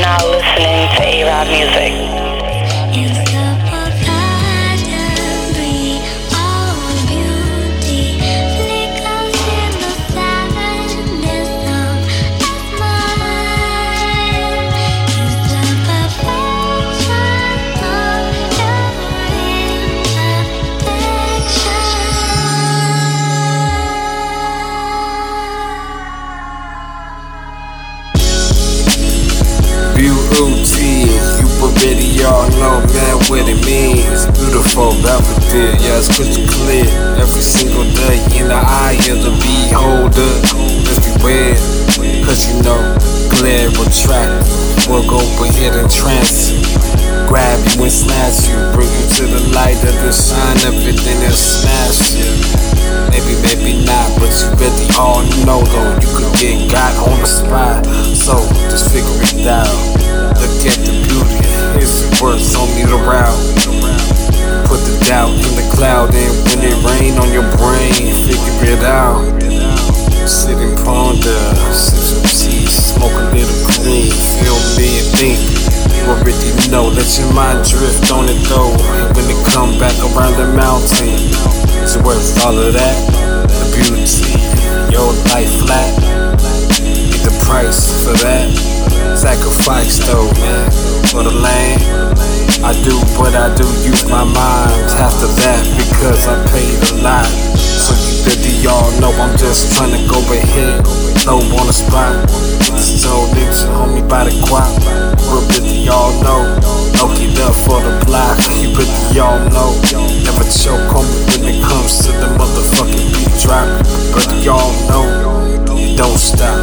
now listening to A-Rod Music. What it means. Beautiful, velvet, yeah, it's crystal clear. Every single day in the eye of the beholder. If you wear, cause you know, glare will track. We'll go ahead and trance. Grab you and snatch you, bring you to the light of the sun, everything is smash you. Maybe, maybe not, but you really all know though. You could get got on the spot, Sit and ponder, sip some tea, smoke a little green, feel me and think. You already know, let your mind drift on it though. When it come back around the mountain, it's worth all of that. The beauty, your life flat. Need the price for that. Sacrifice though, man, for the land. I do what I do, use my mind after that because I paid a lot. So you really all know I'm just trying to go ahead, low on the spot. This old nigga on me by the guap. Real really all know, look it up for the block. You really all know, never choke on me when it comes to the motherfucking beat drop. But y'all know, you don't stop,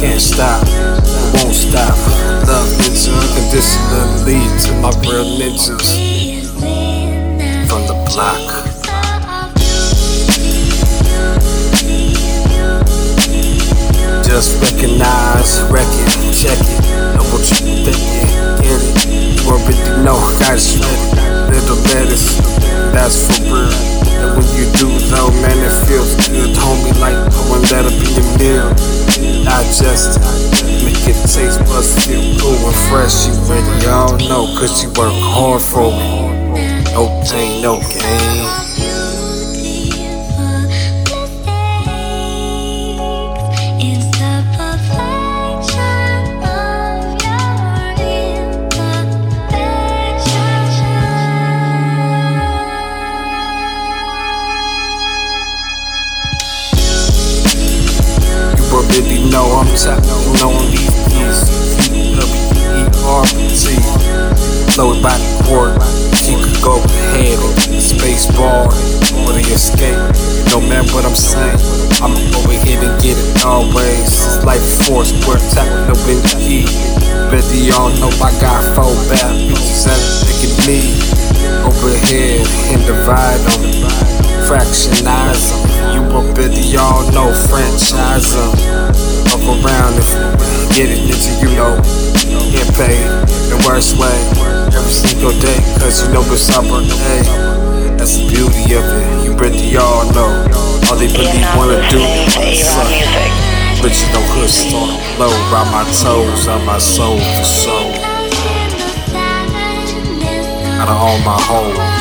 can't stop, won't stop. Love ninja unconditionally to my real ninjas recognize, wreck it, check it, know what you thinking, get it. You already know, got it ready. Little lettuce, that's for real. And when you do though, man, it feels good, homie, like throwing that up in your meal. Digest it, make it taste buds feel cool and fresh. You ready, y'all know, cause you work hard for it. No pain, no gain. You already know I'm tapping on these keys. W-E-R-T. Flow it by the court. She could go ahead and space bar or the escape. No man what I'm saying. I'ma go ahead and get it always. Life force, we're tapping up in the key. Ready, y'all know I got four bad bitches and thinking me. Overhead and divide them, fractionize them. You already y'all know franchise them. Up around if you get it into you know. Get paid the worst way every single day, cause you know it's our birthday. That's the beauty of it. You really all know. All they really wanna do is suck. Music. Original hood start low, by my toes, on my soul for sure. Out of all my hoes.